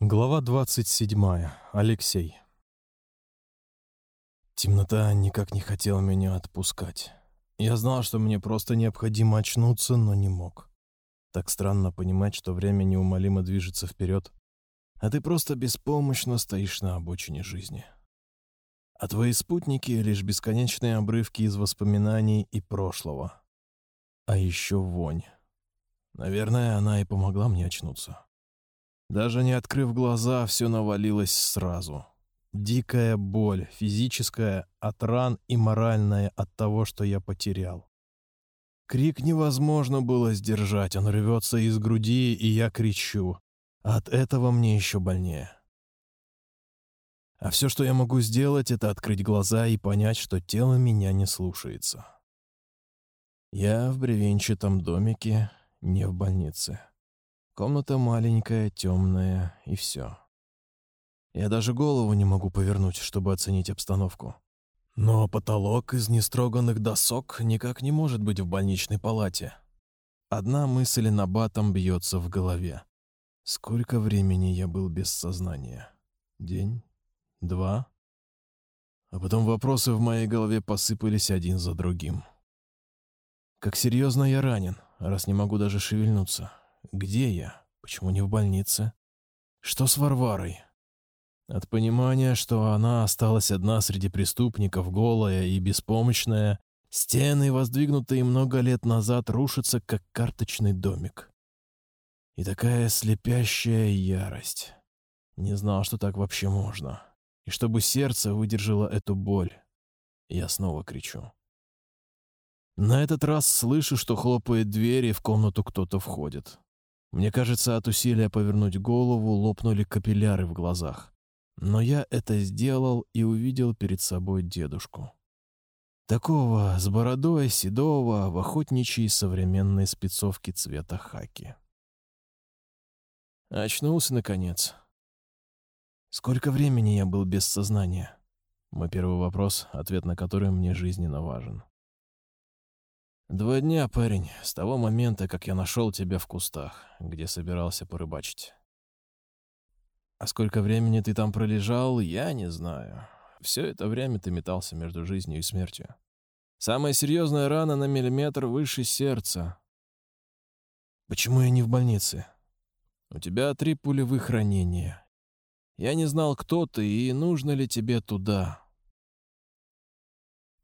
Глава 27. Алексей. Темнота никак не хотела меня отпускать. Я знал, что мне просто необходимо очнуться, но не мог. Так странно понимать, что время неумолимо движется вперед, а ты просто беспомощно стоишь на обочине жизни. А твои спутники — лишь бесконечные обрывки из воспоминаний и прошлого. А еще вонь. Наверное, она и помогла мне очнуться. Даже не открыв глаза, все навалилось сразу. Дикая боль, физическая от ран и моральная от того, что я потерял. Крик невозможно было сдержать, он рвется из груди, и я кричу. от этого мне еще больнее. А все, что я могу сделать, это открыть глаза и понять, что тело меня не слушается. Я в бревенчатом домике, не в больнице. Комната маленькая, темная, и все. Я даже голову не могу повернуть, чтобы оценить обстановку. Но потолок из нестроганных досок никак не может быть в больничной палате. Одна мысль на батом бьется в голове. Сколько времени я был без сознания? День? Два? А потом вопросы в моей голове посыпались один за другим. Как серьезно я ранен, раз не могу даже шевельнуться. Где я? Почему не в больнице? Что с Варварой? От понимания, что она осталась одна среди преступников, голая и беспомощная, стены, воздвигнутые много лет назад, рушатся, как карточный домик. И такая слепящая ярость. Не знал, что так вообще можно. И чтобы сердце выдержало эту боль, я снова кричу. На этот раз слышу, что хлопает дверь, и в комнату кто-то входит. Мне кажется, от усилия повернуть голову лопнули капилляры в глазах. Но я это сделал и увидел перед собой дедушку. Такого, с бородой, седого, в охотничьей современной спецовке цвета хаки. Очнулся, наконец. Сколько времени я был без сознания? Мой первый вопрос, ответ на который мне жизненно важен. «Два дня, парень, с того момента, как я нашел тебя в кустах, где собирался порыбачить. А сколько времени ты там пролежал, я не знаю. Все это время ты метался между жизнью и смертью. Самая серьезная рана на миллиметр выше сердца. Почему я не в больнице? У тебя три пулевых ранения. Я не знал, кто ты и нужно ли тебе туда.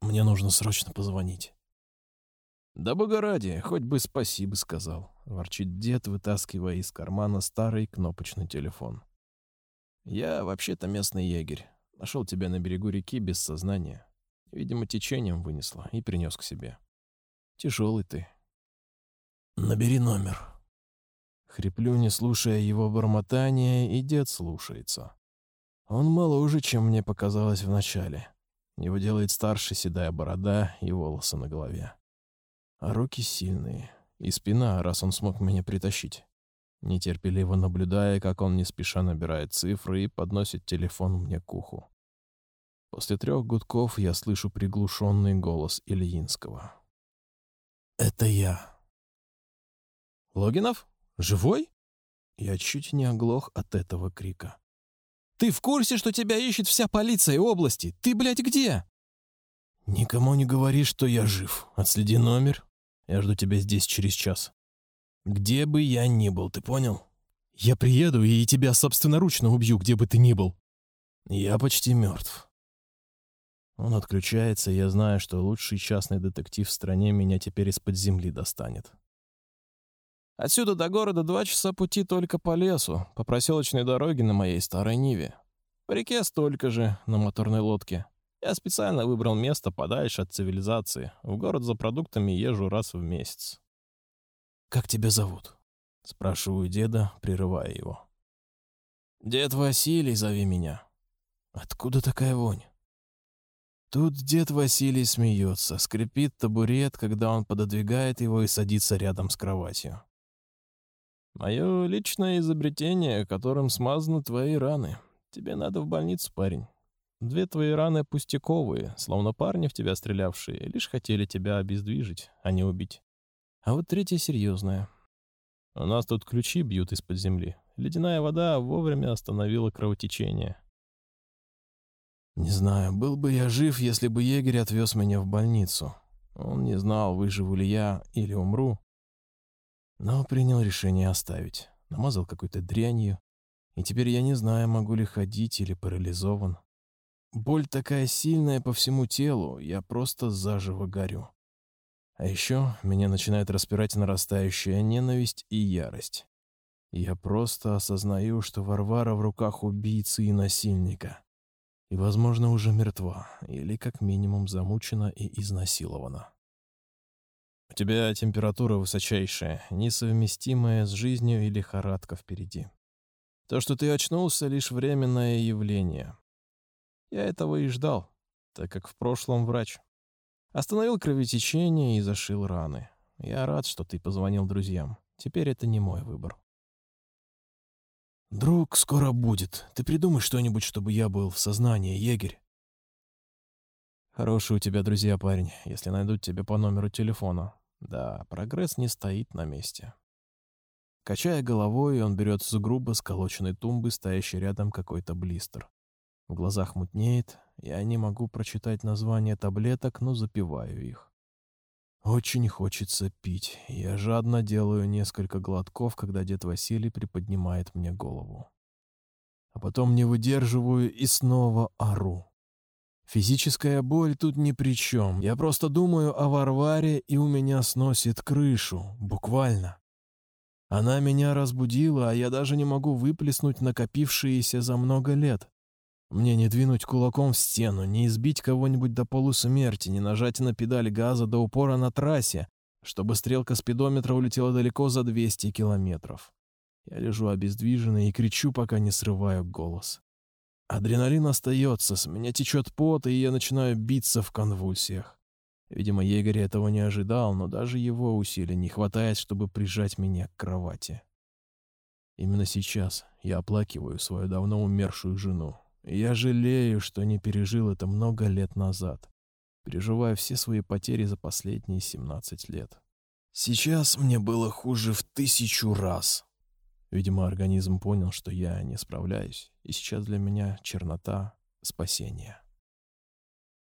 Мне нужно срочно позвонить. «Да бога ради, хоть бы спасибо сказал», — ворчит дед, вытаскивая из кармана старый кнопочный телефон. «Я вообще-то местный егерь. Нашел тебя на берегу реки без сознания. Видимо, течением вынесло и принес к себе. Тяжелый ты». «Набери номер». Хриплю, не слушая его бормотания, и дед слушается. Он моложе, чем мне показалось вначале. Его делает старше седая борода и волосы на голове. А руки сильные. И спина, раз он смог меня притащить. Нетерпеливо наблюдая, как он не спеша набирает цифры и подносит телефон мне к уху. После трех гудков я слышу приглушенный голос Ильинского. «Это я». «Логинов? Живой?» Я чуть не оглох от этого крика. «Ты в курсе, что тебя ищет вся полиция области? Ты, блядь, где?» «Никому не говори, что я жив. Отследи номер. Я жду тебя здесь через час. Где бы я ни был, ты понял? Я приеду и тебя собственноручно убью, где бы ты ни был. Я почти мертв». Он отключается, и я знаю, что лучший частный детектив в стране меня теперь из-под земли достанет. Отсюда до города два часа пути только по лесу, по проселочной дороге на моей старой Ниве. По реке столько же, на моторной лодке. Я специально выбрал место подальше от цивилизации. В город за продуктами езжу раз в месяц. «Как тебя зовут?» — спрашиваю деда, прерывая его. «Дед Василий, зови меня». «Откуда такая вонь?» Тут дед Василий смеется, скрипит табурет, когда он пододвигает его и садится рядом с кроватью. «Мое личное изобретение, которым смазаны твои раны. Тебе надо в больницу, парень. Две твои раны пустяковые, словно парни в тебя стрелявшие, лишь хотели тебя обездвижить, а не убить. А вот третья серьезная. У нас тут ключи бьют из-под земли. Ледяная вода вовремя остановила кровотечение. Не знаю, был бы я жив, если бы егерь отвез меня в больницу. Он не знал, выживу ли я или умру. Но принял решение оставить. Намазал какой-то дрянью. И теперь я не знаю, могу ли ходить или парализован. Боль такая сильная по всему телу, я просто заживо горю. А еще меня начинает распирать нарастающая ненависть и ярость. Я просто осознаю, что Варвара в руках убийцы и насильника. И, возможно, уже мертва, или как минимум замучена и изнасилована. У тебя температура высочайшая, несовместимая с жизнью и лихорадка впереди. То, что ты очнулся, лишь временное явление. Я этого и ждал, так как в прошлом врач. Остановил кровотечение и зашил раны. Я рад, что ты позвонил друзьям. Теперь это не мой выбор. «Друг скоро будет. Ты придумай что-нибудь, чтобы я был в сознании, егерь». «Хорошие у тебя друзья, парень, если найдут тебя по номеру телефона. Да, прогресс не стоит на месте». Качая головой, он берет с грубо сколоченной тумбы, стоящей рядом какой-то блистер. В глазах мутнеет, я не могу прочитать название таблеток, но запиваю их. Очень хочется пить. Я жадно делаю несколько глотков, когда дед Василий приподнимает мне голову. А потом не выдерживаю и снова ору. Физическая боль тут ни при чем. Я просто думаю о Варваре, и у меня сносит крышу. Буквально. Она меня разбудила, а я даже не могу выплеснуть накопившиеся за много лет. Мне не двинуть кулаком в стену, не избить кого-нибудь до полусмерти, не нажать на педаль газа до упора на трассе, чтобы стрелка спидометра улетела далеко за 200 километров. Я лежу обездвиженный и кричу, пока не срываю голос. Адреналин остается, с меня течет пот, и я начинаю биться в конвульсиях. Видимо, егерь этого не ожидал, но даже его усилий не хватает, чтобы прижать меня к кровати. Именно сейчас я оплакиваю свою давно умершую жену, я жалею, что не пережил это много лет назад, переживая все свои потери за последние 17 лет. Сейчас мне было хуже в тысячу раз. Видимо, организм понял, что я не справляюсь, и сейчас для меня чернота — спасение.